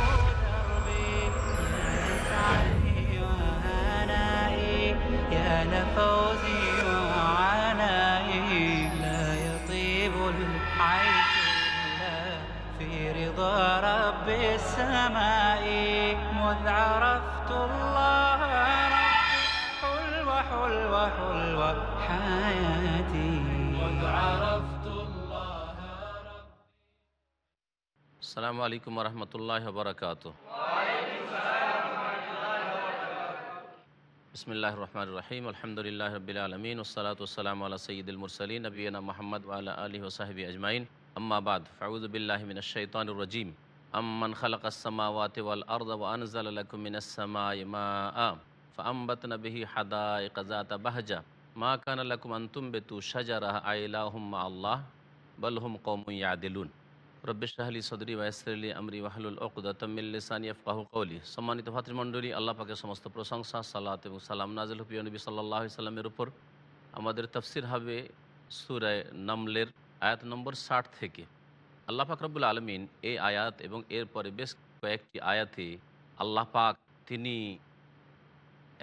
السماء مذ عرفت الله ربي حلوة حياتي. مذ عرفت الله ربي. السلام عليكم ورحمة الله وبركاته. بسم الله الرحمن الرحيم. الحمد لله رب العالمين والصلاة والسلام على سيد المرسلين نبينا محمد وعلى آله وصحبه أجمعين. أما بعد فعوذ بالله من الشيطان الرجيم. আম্মান খালাক আসামা আনজালা আরদাব আনজালাকুমিনাসমা মা আ ফাম্বাতনা বিহি হাদা কাজাতা বাহজা মা কানালাকুম আন্তুম বেতু সাজারাহ আইলাহুম্মা আল্লাহ বলহুম কৌমুই আদিলুন রব্বিশাহলি সদরি ওয়াসলি আমরি ওয়াহলুল ওকদাতমিল্লিসানি আফকাহু কৌলি সম্মানিত ভাতৃমণ্ডলী, আল্লাহ পাকে সমস্ত প্রশংসা, সালাত এবং সালাম নাজিল হুপিয় নবী সাল্লাহ সাল্লামের উপর। আমাদের তফসির হবে সুরায় নামলের আয়াত নম্বর ষাট থেকে। আল্লাহ পাক রব্বুল আলমিন এই আয়াত এবং এরপরে বেশ কয়েকটি আয়াতে আল্লাহ পাক তিনি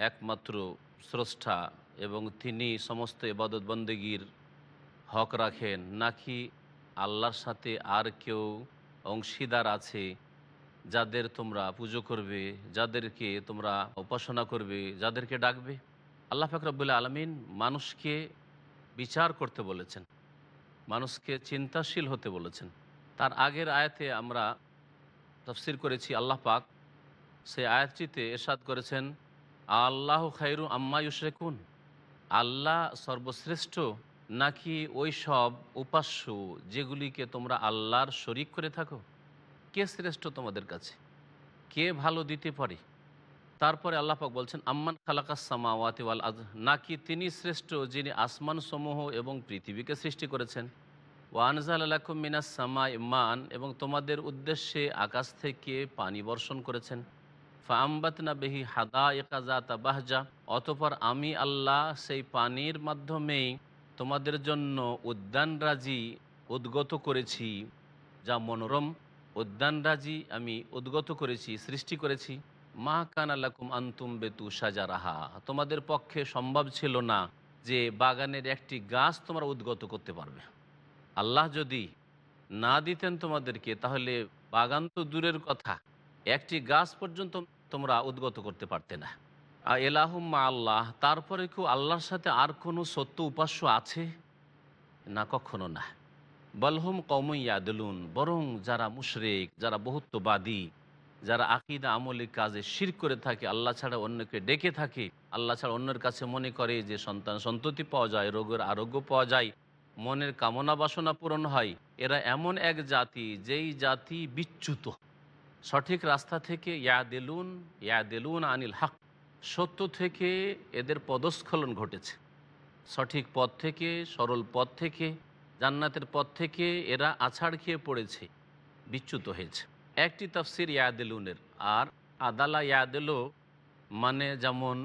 একমাত্র স্রষ্টা এবং তিনি সমস্ত ইবাদত বন্দেগীর হক রাখেন, নাকি আল্লাহর সাথে আর কেউ অংশীদার আছে যাদের তোমরা পুজো করবে, যাদেরকে তোমরা উপাসনা করবে, যাদেরকে ডাকবে? আল্লাহ ফাকরাবুল্লা আলমিন মানুষকে বিচার করতে বলেছেন, মানুষকে চিন্তাশীল হতে বলেছেন। তার আগের আয়াতে আমরা তফসির করেছি, আল্লাহ পাক সেই আয়াতটিতে এরশাদ করেছেন, আল্লাহ খাইরু আম্মা ইউশরেকুন আল্লাহ সর্বশ্রেষ্ঠ নাকি ওই সব উপাস্য যেগুলিকে তোমরা আল্লাহর শরিক করে থাকো? কে শ্রেষ্ঠ তোমাদের কাছে? কে ভালো দিতে পারে? তারপরে আল্লাপাক বলছেন, আম্মান খালাকাস সামাওয়াতি ওয়াল আজ নাকি তিনি শ্রেষ্ঠ যিনি আসমান সমূহ এবং পৃথিবীকে সৃষ্টি করেছেন? ওয়ানজাল আলাকুম মিনাস সামা ইমান এবং তোমাদের উদ্দেশ্যে আকাশ থেকে পানি বর্ষণ করেছেন। ফাম্বাতনা বেহি হাদা একাজাতা বাহজা, অতপর আমি আল্লাহ সেই পানির মাধ্যমেই তোমাদের জন্য উদ্যানরাজি উদ্গত করেছি, যা মনোরম উদ্যানরাজি আমি উদ্গত করেছি, সৃষ্টি করেছি। মা কান আল্লাকুম আন্তুম বেতু সাজারাহা, তোমাদের পক্ষে সম্ভব ছিল না যে বাগানের একটি গাছ তোমরা উদ্গত করতে পারবে। আল্লাহ যদি না দিতেন তোমাদেরকে, তাহলে বাগান তো দূরের কথা। একটি গাছ পর্যন্ত তোমরা উদ্গত করতে পারতে না। এলাহুম্মা আল্লাহ, তারপরে কেউ আল্লাহর সাথে আর কোনো সত্য উপাস্য আছে? না, কখনো না। বলহুম কৌমইয়াদুলুন বরং যারা মুশরেক, যারা বহুত্ববাদী, যারা আকিদা আমলিক কাজে শির করে থাকে, আল্লাহ ছাড়া অন্যকে ডেকে থাকে, আল্লাহ ছাড়া অন্যের কাছে মনে করে যে সন্তান সন্ততি পাওয়া যায়, রোগের আরোগ্য পাওয়া যায় মনের কামনা বাসনা পূরণ হয়। এরা এমন এক জাতি যেই জাতি বিচ্যুত। সঠিক রাস্তা থেকে ইয়াদেলুন ইয়াদেলুন আনিল হক। সত্য থেকে এদের পদস্খলন ঘটেছে। সঠিক পথ থেকে, সরল পথ থেকে, জান্নাতের পথ থেকে এরা আছাড় খেয়ে পড়েছে, বিচ্যুত হয়েছে। একটি তফসির ইয়াদেলুনের, আর আদালা ইয়াদেলো মানে যেমন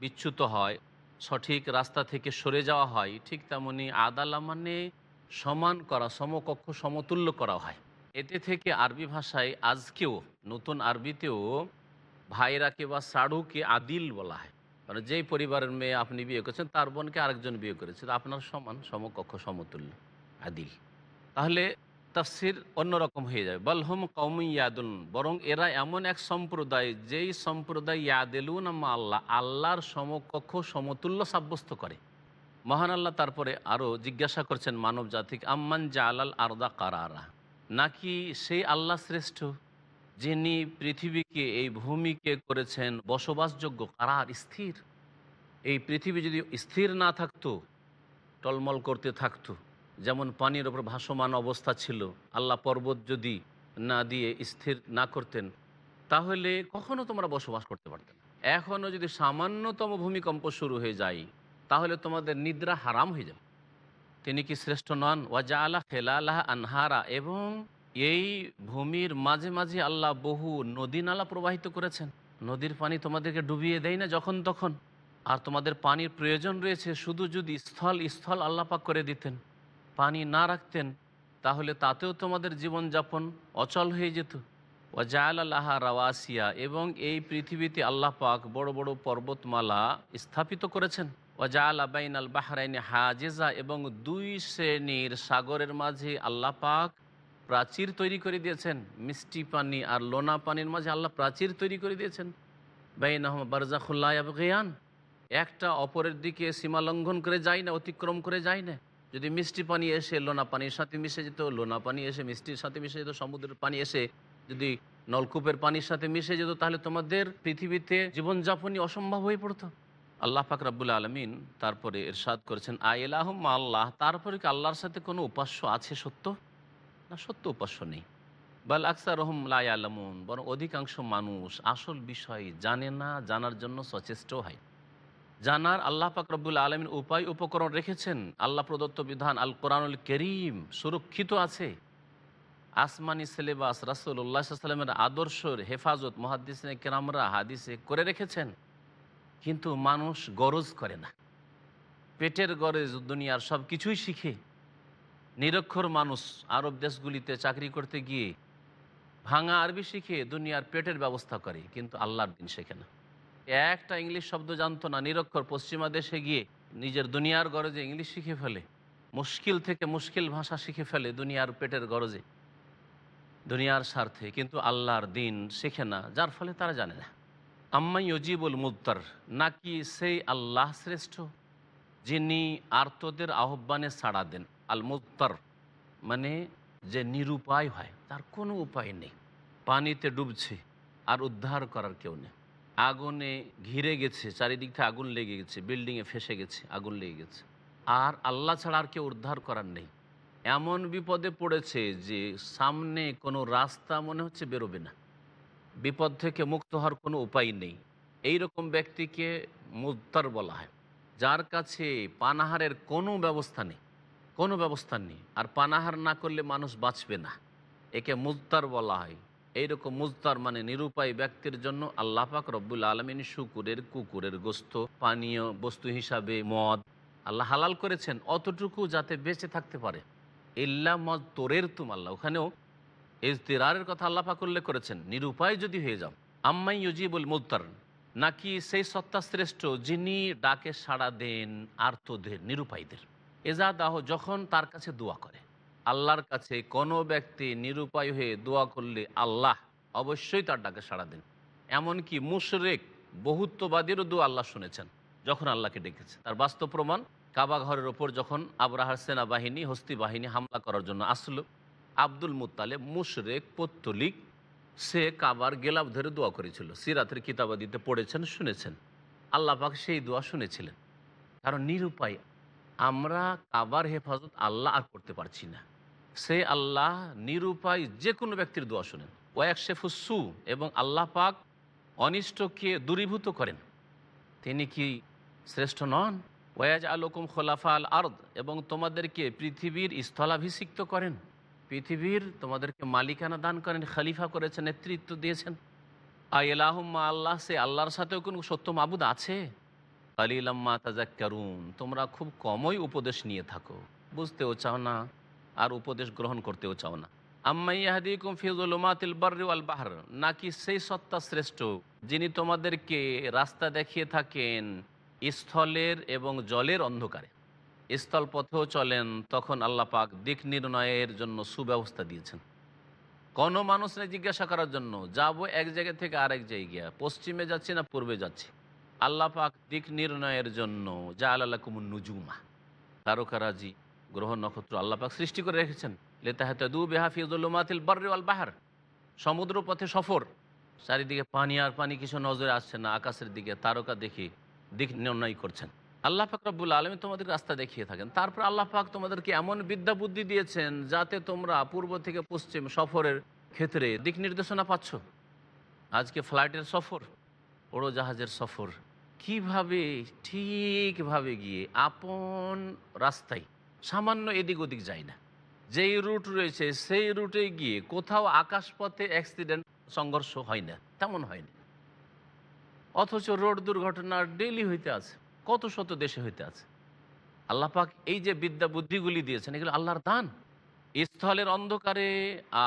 বিচ্যুত হয় সঠিক রাস্তা থেকে সরে যাওয়া হয়, ঠিক তেমনি আদালা মানে সমান করা, সমকক্ষ, সমতুল্য করা হয়। এতে থেকে আরবি ভাষায় আজকেও, নতুন আরবিতেও ভাইরাকে বা সাড়ুকে আদিল বলা হয়। মানে যেই পরিবারের মেয়ে আপনি বিয়ে করেছেন, তার বোনকে আরেকজন বিয়ে করেছে আপনার সমান, সমকক্ষ, সমতুল্য, আদিল। তাহলে তাফসির অন্যরকম হয়ে যাবে। বলহম কৌমি ইয়াদুল বরং এরা এমন এক সম্প্রদায় যেই সম্প্রদায় ইয়াদেলুন আম্মা আল্লাহ, আল্লাহর সমকক্ষ সমতুল্য সাব্যস্ত করে। মহান আল্লাহ তারপরে আরও জিজ্ঞাসা করছেন মানব জাতিকে, আম্মান জালাল আরদা কারারা, নাকি সেই আল্লাহ শ্রেষ্ঠ, যিনি পৃথিবীকে, এই ভূমিকে করেছেন বসবাসযোগ্য, কারার স্থির? এই পৃথিবী যদি স্থির না থাকতো, টলমল করতে থাকতো যেমন পানির ওপর ভাসমান অবস্থা ছিল, আল্লাহ পর্বত যদি না দিয়ে স্থির না করতেন, তাহলে কখনো তোমরা বসবাস করতে পারতে না। এখনও যদি সামান্যতম ভূমিকম্প শুরু হয়ে যায়, তাহলে তোমাদের নিদ্রা হারাম হয়ে যাবে। তিনি কি শ্রেষ্ঠ নন? ওয়াজা আলা খেলালাহ আনহারা, এবং এই ভূমির মাঝে মাঝে আল্লাহ বহু নদী নালা প্রবাহিত করেছেন। নদীর পানি তোমাদেরকে ডুবিয়ে দেয় না যখন তখন। আর তোমাদের পানির প্রয়োজন রয়েছে, শুধু যদি স্থল স্থল আল্লাপাক করে দিতেন। পানি না রাখতেন, তাহলে তাতেও তোমাদের জীবনযাপন অচল হয়ে যেত। ওয়াজাল আল্লাহা রাওয়াসিয়া, এবং এই পৃথিবীতে আল্লাহ পাক বড় বড় পর্বতমালা স্থাপিত করেছেন। ওয়াজাল আবাইন আল বাহরাইন হাজেজা, এবং দুই শ্রেণির সাগরের মাঝে আল্লাহ পাক প্রাচীর তৈরি করে দিয়েছেন। মিষ্টি পানি আর লোনা পানির মাঝে আল্লাহ প্রাচীর তৈরি করে দিয়েছেন। বাইন আহমদ বারজাখুল্লাহ আবগিয়ান একটা অপরের দিকে সীমা লঙ্ঘন করে যায় না, অতিক্রম করে যায় না। যদি মিষ্টি পানি এসে লোনা পানির সাথে মিশে যেত, লোনা পানি এসে মিষ্টির সাথে মিশে যেত, সমুদ্রের পানি এসে যদি নলকূপের পানির সাথে মিশে যেত, তাহলে তোমাদের পৃথিবীতে জীবনযাপনই অসম্ভব হয়ে পড়তো। আল্লাহ পাক রাব্বুল আলমিন তারপরে এরশাদ করেছেন আই আইলাহম আল্লাহ তারপরে কি আল্লাহর সাথে কোনো উপাস্য আছে সত্য? না, সত্য উপাস্য নেই। বাল আকসার রহম লাই আলমন বরং অধিকাংশ মানুষ আসল বিষয় জানে না, জানার জন্য সচেষ্ট হয়। জানার আল্লাহ পাক রব্বুল আলমিন উপায় উপকরণ রেখেছেন। আল্লাহ প্রদত্ত বিধান আল কোরআনুল করিম, সুরক্ষিত আছে। আসমানি সিলেবাস রাসুল্লাহ সাল্লামের আদর্শর হেফাজত মহাদিসে কেরামরা হাদিসে করে রেখেছেন। কিন্তু মানুষ গরজ করে না। পেটের গরজ দুনিয়ার সব কিছুই শিখে। নিরক্ষর মানুষ আরব দেশগুলিতে চাকরি করতে গিয়ে ভাঙা আরবি শিখে দুনিয়ার পেটের ব্যবস্থা করে, কিন্তু আল্লাহর দিন শেখে না। একটা ইংলিশ শব্দ জানতো না, নিরক্ষর পশ্চিমা দেশে গিয়ে নিজের দুনিয়ার গরজে ইংলিশ শিখে ফেলে। মুশকিল থেকে মুশকিল ভাষা শিখে ফেলে দুনিয়ার পেটের গরজে। দুনিয়ার স্বার্থে কিন্তু আল্লাহর দিন শেখে না, যার ফলে তারা জানে না। আম্মাই অজিবুল মুক্তার নাকি সেই আল্লাহ শ্রেষ্ঠ, যিনি আর্তদের আহ্বানে সাড়া দেন। আল মুক্তার মানে যে নিরুপায় হয়, তার কোনো উপায় নেই। পানিতে ডুবছে আর উদ্ধার করার কেউ নেই। আগুনে ঘিরে গেছে, চারিদিক থেকে আগুন লেগে গেছে বিল্ডিংয়ে ফেসে গেছে, আগুন লেগে গেছে। আর আল্লাহ ছাড়া আর কেউ উদ্ধার করার নেই। এমন বিপদে পড়েছে যে সামনে কোনো রাস্তা মনে হচ্ছে বেরোবে না। বিপদ থেকে মুক্ত হওয়ার কোনো উপায় নেই। এই রকম ব্যক্তিকে মুদ্দার বলা হয়, যার কাছে পানাহারের কোনো ব্যবস্থা নেই, কোনো ব্যবস্থা নেই। আর পানাহার না করলে মানুষ বাঁচবে না। একে মুজতার বলা হয়। এইরকম মুজতার মানে নিরুপায় ব্যক্তির জন্য আল্লাহ পাক রব্বুল আলমিন শুকুরের, কুকুরের গোস্ত, পানীয় বস্তু হিসাবে মদ আল্লাহ হালাল করেছেন, অতটুকু যাতে বেঁচে থাকতে পারে। ইল্লা মদ তোরের তুম আল্লাহ, ওখানেও ইজতিরারের কথা আল্লাহ পাক উল্লেখ করেছেন, নিরুপায় যদি হয়ে যাও, আম্মাই ইউজিবুল মুদ্তার নাকি সেই সত্তা শ্রেষ্ঠ যিনি ডাকে সাড়া দেন আর্তদের নিরুপায়ীদের। এজা দাহ যখন তার কাছে দোয়া করে। আল্লাহর কাছে কোনো ব্যক্তি নিরুপায় হয়ে দোয়া করলে আল্লাহ অবশ্যই তার ডাকে সাড়া দেন। এমনকি মুশরেক বহুত্ববাদীরও দোয়া আল্লাহ শুনেছেন যখন আল্লাহকে ডেকেছে তার বাস্তব প্রমাণ, কাবা ঘরের ওপর যখন আবরাহার সেনাবাহিনী, হস্তি বাহিনী হামলা করার জন্য আসলো, আব্দুল মুতালে মুশরেক, পত্তলিক, সে কাবার গেলাপ ধরে দোয়া করেছিল। সিরাতের কিতাবাদিতে পড়েছেন, শুনেছেন। আল্লাহ পাক সেই দোয়া শুনেছিলেন। কারণ নিরুপায়, আমরা কাবার হেফাজত আল্লাহ আর করতে পারছি না। সে আল্লাহ নিরুপায় যে কোনো ব্যক্তির দোয়া শোনেন। ওয়াক শেফুসু এবং আল্লাহ পাক অনিষ্টকে দূরীভূত করেন। তিনি কি শ্রেষ্ঠ নন? ওয়াজ আলোকুম খোলাফা আল আর্দ এবং তোমাদেরকে পৃথিবীর স্থলাভিষিক্ত করেন। পৃথিবীর তোমাদেরকে মালিকানা দান করেন, খালিফা করেছেন, নেতৃত্ব দিয়েছেন। আল্লাহম্মা আল্লাহ, সে আল্লাহর সাথেও কোনো সত্য মাবুদ আছে? আলিলাম্মা তাজাক্কারুন তোমরা খুব কমই উপদেশ নিয়ে থাকো। বুঝতেও চাও না? আর উপদেশ গ্রহণ করতেও চাও না। আম্মাইয়াহাদিকুম ফিজুলুমাতিল বাররি ওয়াল বাহর, নাকি সেই সত্তা শ্রেষ্ঠ যিনি তোমাদেরকে রাস্তা দেখিয়ে থাকেন স্থলের এবং জলের অন্ধকারে? স্থল পথেও চলেন, তখন আল্লাহ পাক দিক নির্ণয়ের জন্য সুব্যবস্থা দিয়েছেন। কোনো নেই জিজ্ঞাসা করার জন্য, যাব এক জায়গা থেকে আরেক জায়গায়, পশ্চিমে যাচ্ছি না পূর্বে যাচ্ছি? আল্লাহ পাক দিক নির্ণয়ের জন্য যা আল্লাহ কুমুন নুজুমা, তারকারাজি গ্রহ নক্ষত্র আল্লাহ পাক সৃষ্টি করে রেখেছেন। লেতাহাদু বেহাফিজুল্লুমাতিল বার্রিওয়াল বাহার। সমুদ্র পথে সফর। চারিদিকে পানি আর পানি কিছু নজরে আসছে না, আকাশের দিকে তারকা দেখে দিক নির্ণয় করছেন। আল্লাহ পাক রব্বুল আলমী তোমাদের রাস্তা দেখিয়ে থাকেন। তারপর আল্লাহ পাক তোমাদেরকে এমন বিদ্যা বুদ্ধি দিয়েছেন যাতে তোমরা পূর্ব থেকে পশ্চিম সফরের ক্ষেত্রে দিক নির্দেশনা পাচ্ছ। আজকে ফ্লাইটের সফর, উড়োজাহাজের সফর। কীভাবে ঠিকভাবে গিয়ে আপন রাস্তায় সামান্য এদিক ওদিক যায় না। যেই রুট রয়েছে, সেই রুটে গিয়ে কোথাও আকাশপথে অ্যাক্সিডেন্ট সংঘর্ষ হয় না, তেমন হয় না। অথচ রোড দুর্ঘটনা ডেলি হইতে আছে, কত শত দেশে হইতে আছে। আল্লাহ পাক এই যে বিদ্যা বুদ্ধিগুলি দিয়েছেন, এগুলো আল্লাহর দান। স্থলের অন্ধকারে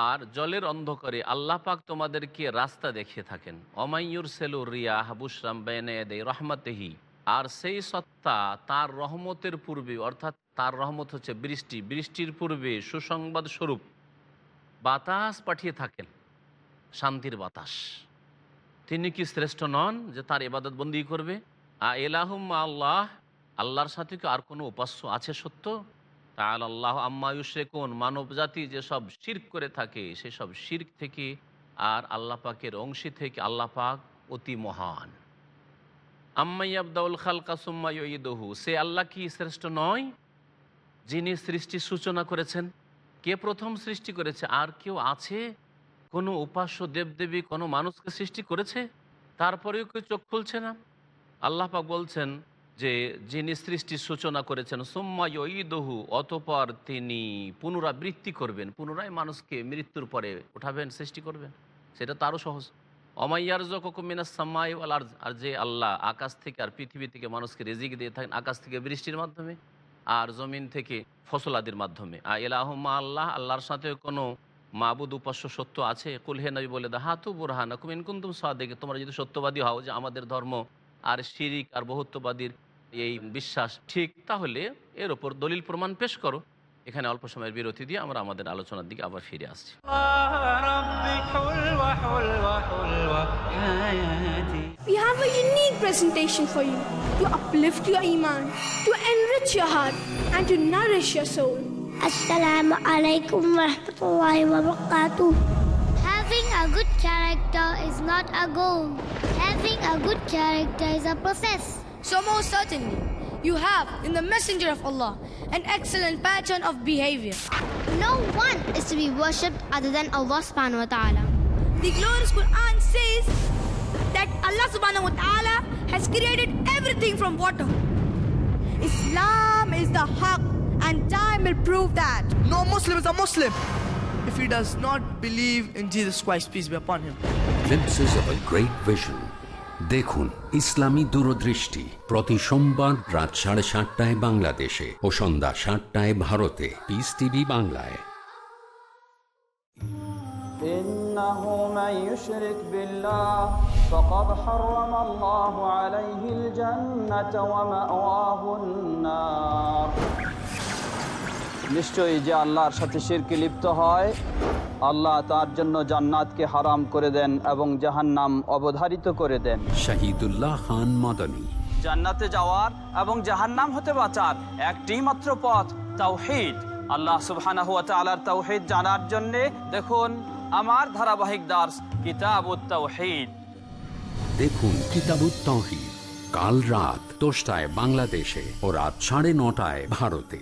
আর জলের অন্ধকারে আল্লাহ পাক তোমাদেরকে রাস্তা দেখিয়ে থাকেন। অমাইয়ুর সেলু রিয়া হাবুসরাম বেনে রহমতেহি। আর সেই সত্তা তার রহমতের পূর্বে, অর্থাৎ তার রহমত হচ্ছে বৃষ্টি। বৃষ্টির পূর্বে সুসংবাদ স্বরূপ বাতাস পাঠিয়ে থাকেন, শান্তির বাতাস। তিনি কি শ্রেষ্ঠ নন যে তার এবাদত বন্দি করবে? আ এলাহুম আল্লাহ, আল্লাহর সাথে কি আর কোনো উপাস্য আছে সত্য? তাল আল্লাহ আম্মায়ুষে কোন মানব জাতি যেসব শির্ক করে থাকে সেসব শির্ক থেকে আর আল্লাহ পাকের অংশী থেকে আল্লাহ পাক অতি মহান। আম্মাই আবদাউল খালকা সুম্মাইদহু সে আল্লাহ কি শ্রেষ্ঠ নয়? যিনি সৃষ্টির সূচনা করেছেন, কে প্রথম সৃষ্টি করেছে, আর কেউ আছে? কোনো উপাস্য দেবদেবী, কোনো মানুষকে সৃষ্টি করেছে? তারপরেও কেউ চোখ খুলছে না? আল্লাহ বলছেন যে, যিনি সৃষ্টির সূচনা করেছেন সোম্মাইদহু অতপর তিনি পুনরাবৃত্তি করবেন। পুনরায় মানুষকে মৃত্যুর পরে উঠাবেন, সৃষ্টি করবেন। সেটা তারও সহজ। অমাইয়ার জকুমিনা সাম্মাই আর আর যে আল্লাহ আকাশ থেকে আর পৃথিবী থেকে মানুষকে রেজিক দিয়ে থাকেন, আকাশ থেকে বৃষ্টির মাধ্যমে আর জমিন থেকে ফসলাদির মাধ্যমে। আর এলাহম্মা আল্লাহ, আল্লাহর সাথে কোনো মাবুদ উপাস্য সত্য আছে? কুলহে নবী বলে দা হাতু বুরহানা কুমিন কুন্তুম সাদেকে তোমরা যদি সত্যবাদী হও যে আমাদের ধর্ম আর শিরিক আর বহুত্ববাদীর এই বিশ্বাস ঠিক, তাহলে এর ওপর দলিল প্রমাণ পেশ করো। এখানে অল্প সময়ের বিরতি দিয়ে আমরা আমাদের আলোচনার দিকে আবার ফিরে আসছি We have a unique presentation for you to uplift your iman, to enrich your heart, and to nourish your soul. Assalamu alaikum wa barakatuh. Having a good character is not a goal. Having a good character is a process. So most certainly, you have in the Messenger of Allah an excellent pattern of behavior. No one is to be worshipped other than Allah subhanahu wa ta'ala. The glorious Quran says that Allah subhanahu wa ta'ala has created everything from water. Islam is the haqq and time will prove that. No Muslim is a Muslim if he does not believe in Jesus Christ, peace be upon him. Glimpses of a great vision. দেখুন ইসলামী দূরদৃষ্টি প্রতি সোমবার রাত সাড়ে সাতটায় বাংলাদেশে ও সন্ধ্যা সাতটায় ভারতে piece TV বাংলায় إنه من يشرك بالله فقد حرم الله عليه الجنة ومأواه النار নিশ্চয়ই যে আল্লাহর সাথে শিরকে লিপ্ত হয় আল্লাহ তার জন্য জান্নাতকে হারাম করে দেন এবং জাহান্নাম অবধারিত করে দেন। শাহিদুল্লাহ খান মাদানী। জান্নাতে যাওয়ার এবং জাহান্নাম হতে বাঁচার একটি মাত্র পথ তাওহিদ। আল্লাহ সুবহানাহু ওয়া তাআলার তাওহিদ জানার জন্য দেখুন আমার ধারাবাহিক দাস কিতাবুত তাওহিদ। দেখুন তহিদ কাল রাত দশটায় বাংলাদেশে ও রাত সাড়ে নটায় ভারতে।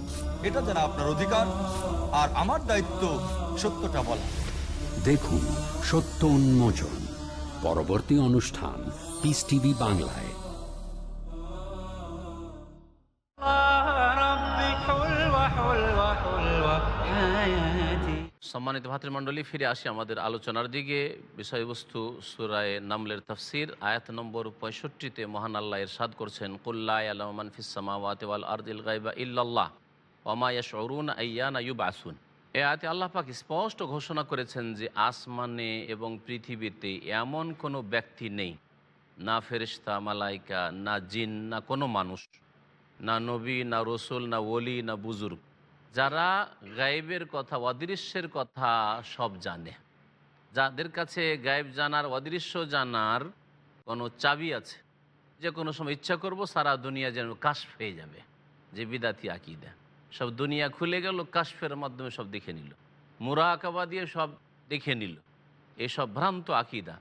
এটা জানা আপনার অধিকার আর আমার দায়িত্ব সত্যটা বলা। দেখুন সত্য উন্মোচন পরবর্তী অনুষ্ঠান পিস টিভি বাংলায়। সম্মানিত ভাতৃমণ্ডলী ফিরে আসি আমাদের আলোচনার দিকে। বিষয়বস্তু সুরায় নামলের তফসির আয়াত নম্বর পঁয়ষট্টিতে মহান আল্লাহ এর এরশাদ করছেন কুল্লাহ আলমান ফিসামাওয়াত আল আর্দিল গাইবা ইল্লাল্লাহ। ওমায়াশ অরুন আইয়ান আয়ুব আসুন এ আয়াতে আল্লাহ স্পষ্ট ঘোষণা করেছেন যে আসমানে এবং পৃথিবীতে এমন কোনো ব্যক্তি নেই, না ফেরিস্তা মালাইকা, না জিন, না কোনো মানুষ, না নবী, না রসুল, না ওলি, না বুজুর্গ, যারা গায়েবের কথা, অদৃশ্যের কথা সব জানে। যাদের কাছে গায়েব জানার, অদৃশ্য জানার কোনো চাবি আছে, যে কোনো সময় ইচ্ছা করব সারা দুনিয়া যেন কাশ পেয়ে যাবে, যে বিদাতি আকিদা। সব দুনিয়া খুলে গেল, কাশফের মাধ্যমে সব দেখে নিল। মুরাকাবা দিয়ে সব দেখে নিল। এসব ভ্রান্ত আকিদা।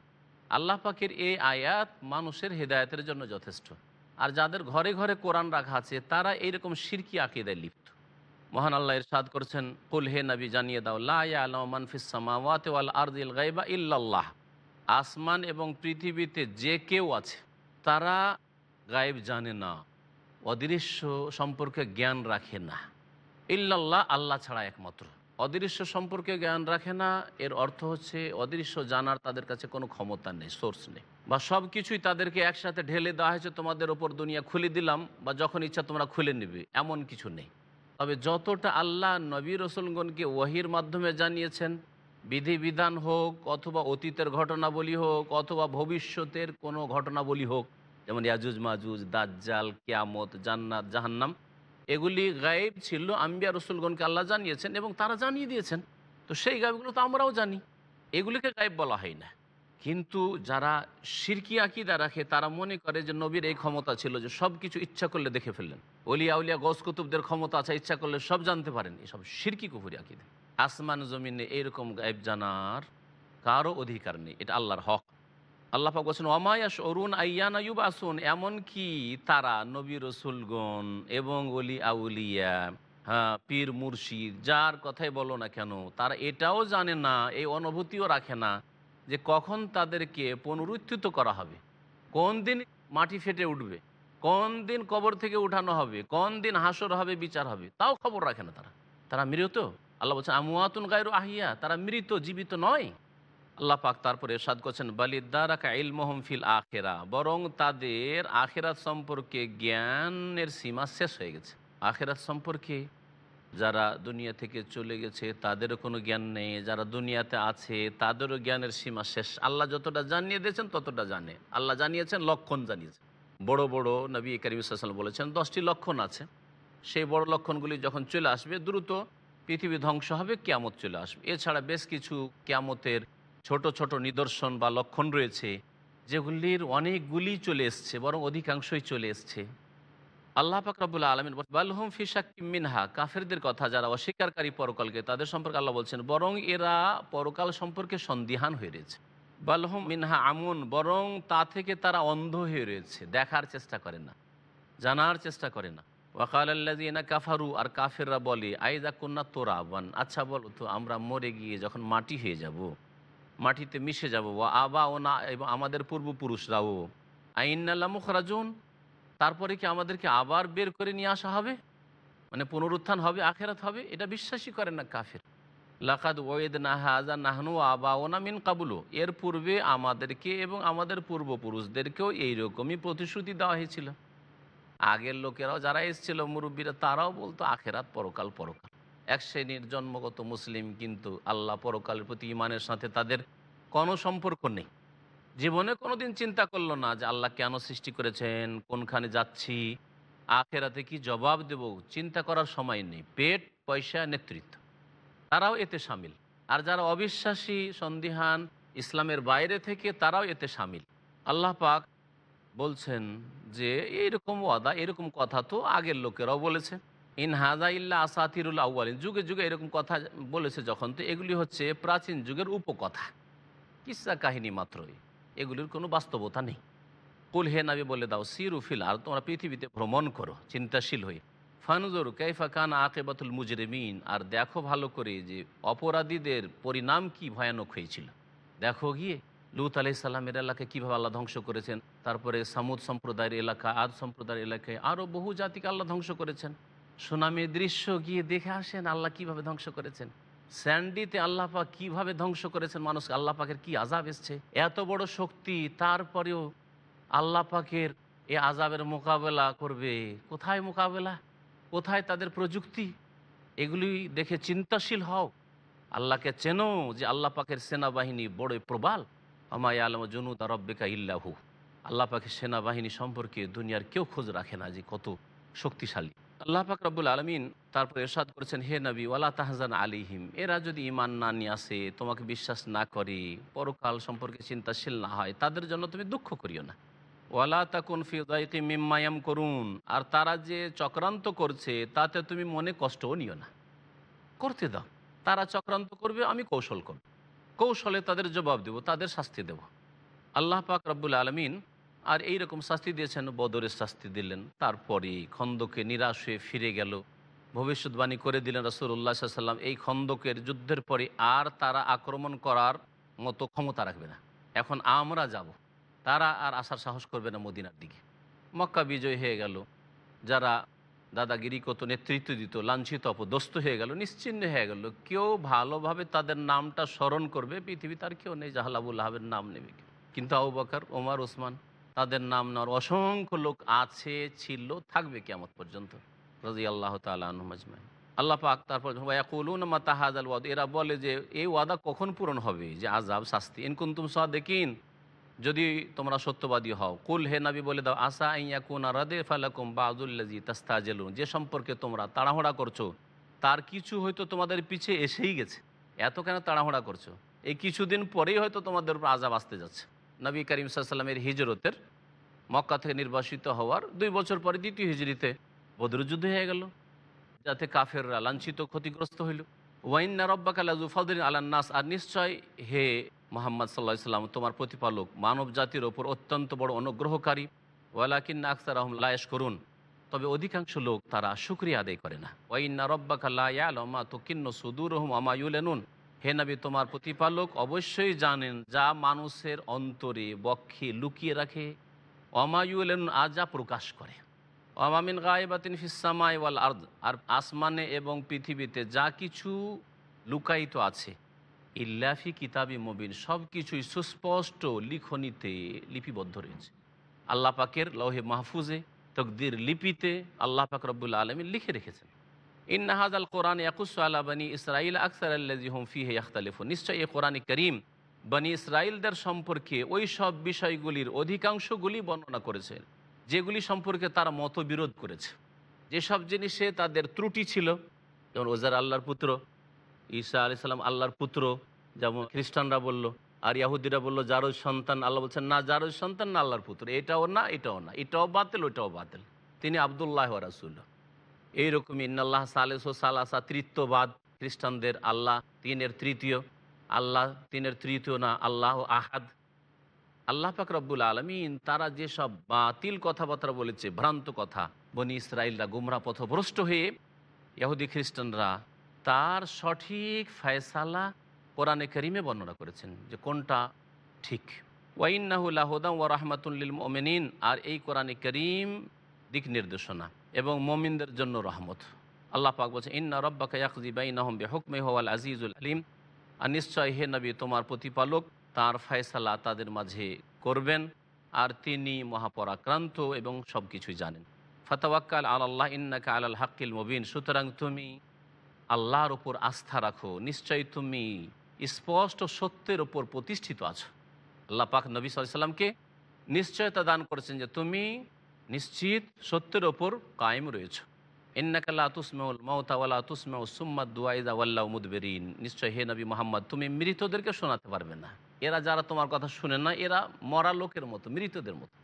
আল্লাহ পাকের এই আয়াত মানুষের হেদায়তের জন্য যথেষ্ট। আর যাদের ঘরে ঘরে কোরআন রাখা আছে, তারা এইরকম সিরকি আকিদায় লিপ্ত। মহান আল্লাহ ইরশাদ করছেন, কুল হে নবী, জানিয়ে দাও লাফিসামাওয়াত ওয়াল আরদিল গাইবা ইল্লাল্লাহ। আসমান এবং পৃথিবীতে যে কেউ আছে, তারা গায়েব জানে না। অদৃশ্য সম্পর্কে জ্ঞান রাখে না। ইল্লাল্লাহ, আল্লাহ ছাড়া একমাত্র। অদৃশ্য সম্পর্কে জ্ঞান রাখে না, এর অর্থ হচ্ছে অদৃশ্য জানার তাদের কাছে কোনো ক্ষমতা নেই সোর্স নেই। বা সব কিছুই তাদেরকে একসাথে ঢেলে দেওয়া হয়েছে, তোমাদের ওপর দুনিয়া খুলে দিলাম, বা যখন ইচ্ছা তোমরা খুলে নেবে, এমন কিছু নেই। তবে যতটা আল্লাহ নবী রসুলগণকে ওয়াহির মাধ্যমে জানিয়েছেন, বিধিবিধান হোক, অথবা অতীতের ঘটনাবলী হোক, অথবা ভবিষ্যতের কোনো ঘটনাবলী হোক, যেমন ইয়াজুজ মাজুজ দাজ্জাল, কিয়ামত, জান্নাত, জাহান্নাম এগুলি গায়েব ছিল, আম্বিয়া রসুলগণকে আল্লাহ জানিয়েছেন এবং তারা জানিয়ে দিয়েছেন। তো সেই গায়েবগুলো তো আমরাও জানি। এগুলিকে গায়েব বলা হয় না। কিন্তু যারা সিরকি আকিদা রাখে, তারা মনে করে যে নবীর এই ক্ষমতা ছিল যে সব কিছু ইচ্ছা করলে দেখে ফেললেন। অলিয়া উলিয়া গস কুতুবদের ক্ষমতা আছে, ইচ্ছা করলে সব জানতে পারেন। এসব সিরকি কুফুরি আকিদা। আসমান জমিনে এইরকম গায়েব জানার কারও অধিকার নেই। এটা আল্লাহর হক। আল্লাহ পাক বলছেন অমায়াস অরুণ আইয়ান আয়ুব আসুন এমনকি তারা, নবী রসুলগণ এবং অলি আউলিয়া হ্যাঁ পীর মুর্শিদ, যার কথাই বলো না কেন, তারা এটাও জানে না, এই অনুভূতিও রাখে না, যে কখন তাদেরকে পুনরুত্থিত করা হবে, কোন দিন মাটি ফেটে উঠবে, কোন দিন কবর থেকে উঠানো হবে, কোন দিন হাসর হবে, বিচার হবে, তাও খবর রাখে না তারা। তারা মৃত। আল্লাহ বলছেন আমুয়াতুন গায়রু আহিয়া তারা মৃত, জীবিত নয়। আল্লাহ পাক তারপরে এরশাদ করছেন বালিদ্দারাকা ইলমহম ফিল আখেরা বরং তাদের আখেরাত সম্পর্কে জ্ঞানের সীমা শেষ হয়ে গেছে। আখেরাত সম্পর্কে যারা দুনিয়া থেকে চলে গেছে, তাদেরও কোনো জ্ঞান নেই, যারা দুনিয়াতে আছে, তাদেরও জ্ঞানের সীমা শেষ। আল্লাহ যতটা জানিয়ে দিয়েছেন, ততটা জানে। আল্লাহ জানিয়েছেন, লক্ষণ জানিয়েছেন। বড় বড় নবী করিম সাল্লাম বলেছেন, দশটি লক্ষণ আছে। সেই বড় লক্ষণগুলি যখন চলে আসবে, দ্রুত পৃথিবী ধ্বংস হবে, কেয়ামত চলে আসবে। এছাড়া বেশ কিছু কেয়ামতের ছোট ছোট নিদর্শন বা লক্ষণ রয়েছে, যেগুলির অনেকগুলি চলে এসছে, বরং অধিকাংশই চলে এসছে। আল্লাহ পাকরাবুল্লা আলমিন বালহুম ফিসাক্কিম মিনহা কাফেরদের কথা যারা অস্বীকারী পরকালকে তাদের সম্পর্কে আল্লাহ বলছেন, বরং এরা পরকাল সম্পর্কে সন্দিহান হয়ে রয়েছে। বালহুম মিনহা আমুন বরং তা থেকে তারা অন্ধ হয়ে রয়েছে, দেখার চেষ্টা করে না, জানার চেষ্টা করে না। ওয়াকাল আল্লাদিনা কাফারু, আর কাফেররা বলে আইদা কন্যা তোরা আচ্ছা বলো তো, আমরা মরে গিয়ে যখন মাটি হয়ে যাব। মাটিতে মিশে যাব। ও আবা ও না এবং আমাদের পূর্বপুরুষরাও। আইনাল্লা মুখরাজুন, তারপরে কি আমাদেরকে আবার বের করে নিয়ে আসা হবে? মানে পুনরুত্থান হবে, আখেরাত হবে? এটা বিশ্বাসই করে না কাফের। লাকাদ ওয়েদ নাহাজা নাহনু আবা ও না মিন কাবুলো। এর পূর্বে আমাদেরকে এবং আমাদের পূর্বপুরুষদেরকেও এইরকমই প্রতিশ্রুতি দেওয়া হয়েছিল। আগের লোকেরাও যারা এসেছিল, মুরব্বীরা, তারাও বলতো, আখেরাত পরকাল পরকাল। এক শ্রেণির জন্মগত মুসলিম কিন্তু আল্লাহ পরকালের প্রতি ইমানের সাথে তাদের কোনো সম্পর্ক নেই। জীবনে কোনোদিন চিন্তা করল না যে আল্লাহ কেন সৃষ্টি করেছেন, কোনখানে যাচ্ছি, আখেরাতে কি জবাব দেব? চিন্তা করার সময় নেই। পেট, পয়সা, নেতৃত্ব। তারাও এতে সামিল। আর যারা অবিশ্বাসী, সন্দিহান, ইসলামের বাইরে থেকে তারাও এতে সামিল। আল্লাহ পাক বলছেন যে, এইরকম ওয়াদা, এরকম কথা তো আগের লোকেরাও বলেছে। ইন হাজা ইল্লা আসাতিরুল আউ্বালিন যুগে যুগে এরকম কথা বলেছে যখন, তো এগুলি হচ্ছে প্রাচীন যুগের উপকথা। কিসা কাহিনী মাত্রই? এগুলির কোনো বাস্তবতা নেই। কুল হে নাবি বলে দাও সিরুফিল আর তোমরা পৃথিবীতে ভ্রমণ করো, চিন্তাশীল হয়ে। ফানুজর কাইফা কান আকেবাতুল মুজরেমিন। আর দেখো ভালো করে যে অপরাধীদের পরিণাম কি ভয়ানক হয়েছিল। দেখো গিয়ে, লুত আলি সাল্লামের এলাকায় কীভাবে আল্লাহ ধ্বংস করেছেন। তারপরে সামুদ সম্প্রদায়ের এলাকা, আদ সম্প্রদায়ের এলাকায় আরও বহু জাতিকে আল্লাহ ধ্বংস করেছেন। সুনামের দৃশ্য গিয়ে দেখে আসেন আল্লাহ কীভাবে ধ্বংস করেছেন। স্যান্ডিতে আল্লাহ পাক কীভাবে ধ্বংস করেছেন মানুষকে, আল্লাহ পাকের কী আজাব এসছে? এত বড় শক্তি, তারপরেও আল্লাহ পাকের এ আজাবের মোকাবেলা করবে। কোথায় মোকাবেলা? কোথায় তাদের প্রযুক্তি? এগুলি দেখে চিন্তাশীল হও। আল্লাহকে চেনো যে আল্লাহ পাকের সেনাবাহিনী বড়ই প্রবাল। আমায় আলম জনুদা রব্বেকা ইল্লাহু আল্লাহ পাকের সেনাবাহিনী সম্পর্কে দুনিয়ার কেউ খোঁজ রাখে না যে কত শক্তিশালী। আল্লাহ পাক রব্বুল আলমিন তারপর এরশাদ করেছেন, হে নবী, ওয়ালা তাহজান আলিহিম এরা যদি ইমান না নিয়ে আসে, তোমাকে বিশ্বাস না করে, পরকাল সম্পর্কে চিন্তাশীল না হয়, তাদের জন্য তুমি দুঃখ করিও না। ওয়ালা তাকুন ফিদাইকি মিম্মায়াম করুন আর তারা যে চক্রান্ত করছে, তাতে তুমি মনে কষ্টও নিও না। করতে দাও। তারা চক্রান্ত করবে, আমি কৌশল করব। কৌশলে তাদের জবাব দেব, তাদের শাস্তি দেব। আল্লাহ পাক রব্বুল আলমিন আর এই রকম শাস্তি দিয়েছেন, বদরের শাস্তি দিলেন। তারপরে খন্দকে নিরাশ হয়ে ফিরে গেল। ভবিষ্যৎবাণী করে দিলেন রসুল্লাহ সাল্লাম এই খন্দকের যুদ্ধের পরে আর তারা আক্রমণ করার মতো ক্ষমতা রাখবে না। এখন আমরা যাব। তারা আর আসার সাহস করবে না মদিনার দিকে। মক্কা বিজয় হয়ে গেল। যারা দাদাগিরি কত নেতৃত্ব দিত, লাঞ্ছিত অপদস্ত হয়ে গেল, নিশ্চিন্ন হয়ে গেল। কেউ ভালোভাবে তাদের নামটা স্মরণ করবে পৃথিবী তার কেউ নেই জাহালাবুল আহাবের নাম নেবে কিন্তু আবু ওমর, ওসমান তাদের নাম নেওয়ার অসংখ্য লোক আছে, ছিল, থাকবে কেমন পর্যন্ত। রাজি আল্লাহ তালমাজমাই আল্লাহ পাক তারপর তাহাজ আল ওয়াদ। এরা বলে যে, এই ওয়াদা কখন পূরণ হবে? যে আজাব শাস্তি। ইনকুন তুম দেখিন যদি তোমরা সত্যবাদী হও, কুল হে নাবি, বলে দাও, আসা ইয়াকুন রাদে ফালাকুম বাজুল্লাজি তাস্তাজেলুন। যে সম্পর্কে তোমরা তাড়াহুড়া করছ, তার কিছু হয়তো তোমাদের পিছে এসেই গেছে। এত কেন তাড়াহুড়া করছ? এই কিছুদিন পরেই হয়তো তোমাদের উপর আজাব আসতে যাচ্ছে। নবী করিম সাল্লামের হিজরতের মক্কা থেকে নির্বাসিত হওয়ার দুই বছর পরে দ্বিতীয় হিজড়িতে বদরযুদ্ধ হয়ে গেল, যাতে কাফেররা লাঞ্ছিত, ক্ষতিগ্রস্ত হইল। ওয়াইন রব্বাকালাজু ফদরিন আলান্নাস আর নিশ্চয় হে মোহাম্মদ সাল্লাহ সাল্লাম তোমার প্রতিপালক মানব জাতির ওপর অত্যন্ত বড় অনুগ্রহকারী। ওয়ালাকিন্না আখতার আহম লায়েশ করুন তবে অধিকাংশ লোক তারা শুক্রিয়া আদায় করে না। ওয়াইন্না রব্বাকাল্লামা তো কিন্ন সুদূর রহম আমায়ুলেনুন হে তোমার প্রতিপালক অবশ্যই জানেন যা মানুষের অন্তরে বক্ষে লুকিয়ে রাখে। অমায়ুলেনুন আজা প্রকাশ করে। অমামিন গায়েবাতিন ফিসামাই ওয়াল আর্দ। আর আসমানে এবং পৃথিবীতে যা কিছু লুকায়িত আছে ইল্লাফি কিতাবি মবিন, সব কিছুই সুস্পষ্ট লিখনিতে লিপিবদ্ধ রয়েছে। আল্লাহ পাকের লৌহে মাহফুজে, তকদির লিপিতে আল্লাহ পাক রব্বুল আলমী লিখে রেখেছেন। ইন্নাহাজ আল কোরআন ইয়াকুস আল্লাহ বানী ইসরাইল আকসার আল্লাজি হোম ফিহে ইয়াখতালিফ নিশ্চয় এ কোরআন করিম বানী ইসরাইলদের সম্পর্কে ওই সব বিষয়গুলির অধিকাংশগুলি বর্ণনা করেছে, যেগুলি সম্পর্কে তারা মতবিরোধ করেছে। যেসব জিনিসে তাদের ত্রুটি ছিল, যেমন ওজার আল্লাহর পুত্র, ঈসা আলি সাল্লাম আল্লাহর পুত্র, যেমন খ্রিস্টানরা বলল, আর ইয়াহুদিরা বলল জারজ সন্তান আল্লাহ বলছেন, না জারজ সন্তান না, আল্লাহর পুত্র। এটাও না এটাও না, এটাও বাতিল ওটাও বাতিল। তিনি আবদুল্লাহ রাসুল এইরকম ইন্নাল্লাহ সালেস ও সালাসা তৃত্ববাদ খ্রিস্টানদের আল্লাহ তিনের তৃতীয়, আল্লাহ তিনের তৃতীয় না, আল্লাহ আহাদ। আল্লাহ পাক রব্বুল আলমিন তারা যেসব বাতিল কথাবার্তা বলেছে, ভ্রান্ত কথা, বনি ইসরায়েলরা গুমরা পথভ্রষ্ট হয়ে ইহুদি খ্রিস্টানরা তার সঠিক ফয়সালা কোরআনে করিমে বর্ণনা করেছেন যে কোনটা ঠিক। ওয়াইন্নাহুল্লাহদাম ও রাহমাতুল্লিল মোমেনিন, আর এই কোরআনে করিম দিক নির্দেশনা। এবং মমিনদের জন্য রহমত। আল্লাহ পাক বলছে ইন্না রব্বাকা ইয়াকজি বাইনাহুম বিহুকমে হওয়াল আজিজুল আলিম। আর নিশ্চয় হে নবী, তোমার প্রতিপালক তার ফয়সালা তাদের মাঝে করবেন আর তিনি মহাপরাক্রান্ত এবং সব কিছুই জানেন। ফতাওয়াক্কাল আল্লাহ ইন্নাকা আলাল হাক্কিল মুবিন। সুতরাং তুমি আল্লাহর ওপর আস্থা রাখো, নিশ্চয়ই তুমি স্পষ্ট সত্যের ওপর প্রতিষ্ঠিত আছো। আল্লাহ পাক নবী সাল্লামকে নিশ্চয়তা দান করেছেন যে তুমি নিশ্চিত সত্যের ওপর কায়েম রয়েছো। নিশ্চয় হে নবী মোহাম্মদ, তুমি মৃতদেরকে শোনাতে পারবে না। এরা যারা তোমার কথা শুনে না, এরা মরা লোকের মতো, মৃতদের মতো।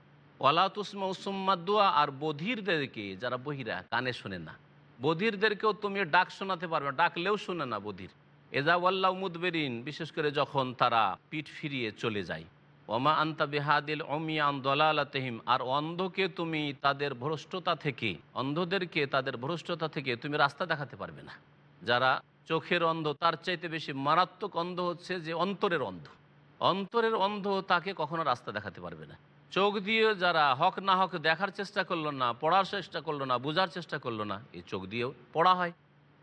ওয়ালা তুসমেউ সুম্মাদ দুয়া আর বধিরদেরকে যারা বহিরা কানে শোনে না। বধিরদেরকেও তুমি ডাক শোনাতে পারবে ডাকলেও শোনে না বধির। এজা ওয়াল্লাহ মুদবেরিন, বিশেষ করে যখন তারা পিঠ ফিরিয়ে চলে যায়। ওমা আন্তা বেহাদিল অমিয়ান দলালাতহিম। আর অন্ধকে তুমি তাদের ভ্রষ্টতা থেকে, অন্ধদেরকে তাদের ভ্রষ্টতা থেকে তুমি রাস্তা দেখাতে পারবে না। যারা চোখের অন্ধ, তার চাইতে বেশি মারাত্মক অন্ধ হচ্ছে যে অন্তরের অন্ধ। অন্তরের অন্ধ তাকে কখনো রাস্তা দেখাতে পারবে না। চোখ দিয়ে যারা হক না হক দেখার চেষ্টা করল না, পড়ার চেষ্টা করল না, বোঝার চেষ্টা করল না, এই চোখ দিয়েও পড়া হয়।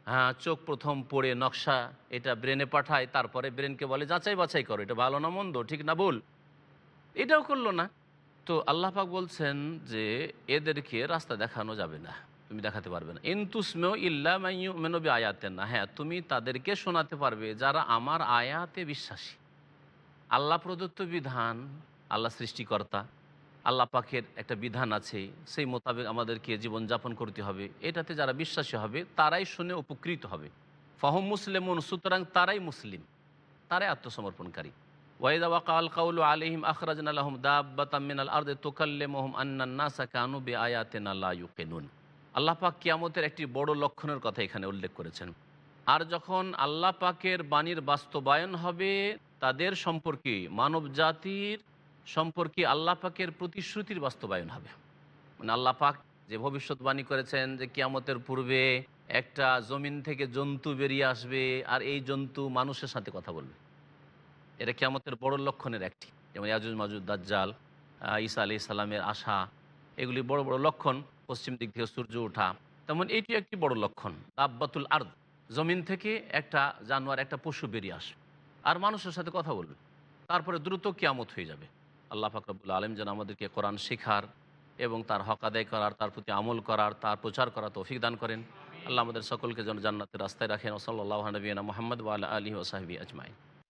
হ্যাঁ চোখ প্রথম পড়ে নকশা, এটা ব্রেনে পাঠায়, তারপরে ব্রেনকে বলে যাচাই বাছাই করো, এটা ভালো না মন্দ, ঠিক না ভুল? এটাও করল না। তো আল্লাহ পাক বলছেন যে, এদেরকে রাস্তা দেখানো যাবে না। তুমি দেখাতে পারবে না। ইন্তুসমেও ইল্লা মেনবি আয়াতে না হ্যাঁ তুমি তাদেরকে শোনাতে পারবে যারা আমার আয়াতে বিশ্বাসী। আল্লাহ প্রদত্ত বিধান, আল্লাহ সৃষ্টিকর্তা, আল্লাহ পাকের একটা বিধান আছে, সেই মোতাবেক আমাদেরকে জীবনযাপন করতে হবে। এটাতে যারা বিশ্বাসী হবে, তারাই শুনে উপকৃত হবে। ফহম মুসলিমুন, সুতরাং তারাই মুসলিম। তারাই আত্মসমর্পণকারী। ওয়াকাল কাউলু পাক কিয়ামতের একটি বড় লক্ষণের কথা এখানে উল্লেখ করেছেন। আর যখন আল্লাহ পাকের বাণীর বাস্তবায়ন হবে, তাদের সম্পর্কে, মানব জাতির সম্পর্কে আল্লাহ পাকের প্রতিশ্রুতির বাস্তবায়ন হবে। মানে আল্লাহ পাক যে ভবিষ্যৎবাণী করেছেন যে কিয়ামতের পূর্বে একটা জমিন থেকে জন্তু বেরিয়ে আসবে, আর এই জন্তু মানুষের সাথে কথা বলবে। এটা কিয়ামতের বড় লক্ষণের একটি। যেমন ইয়াজুজ, মাজুদ, দাজ্জাল ঈসা আলি ইসলামের আশা, এগুলি বড় বড় লক্ষণ। পশ্চিম দিক থেকে সূর্য ওঠা, তেমন এটি একটি বড় লক্ষণ। দাব্বাতুল আর্দ, জমিন থেকে একটা জানোয়ার, একটা পশু বেরিয়ে আসবে। আর মানুষের সাথে কথা বলবে। তারপরে দ্রুত কিয়ামত হয়ে যাবে। আল্লাহ ফাকরাবুল আলম যেন আমাদেরকে কোরআন শেখার এবং তার হক আদায় করার, তার প্রতি আমল করার, তার প্রচার করার তৌফিক দান করেন। আল্লাহ আমাদের সকলকে যেন জান্নাতের রাস্তায় রাখেন। ওসল্লাহ নবীনা মোহাম্মদ আলী ওসাহাবি আজমাই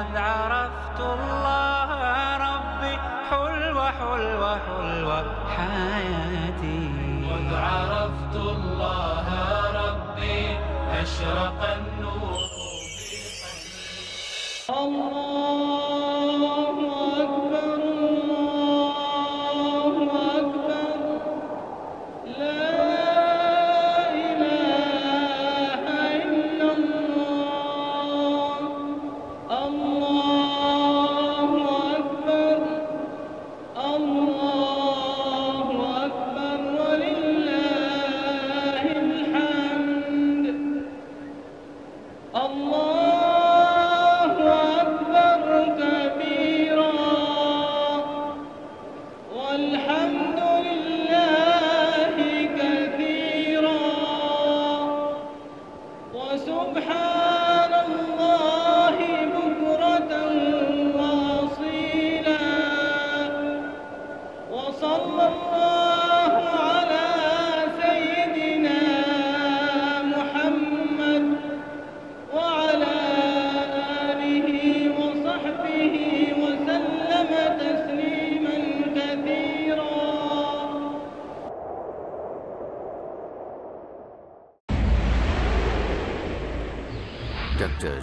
مذ عرفت الله ربي حلوة حلوة حلوة. حياتي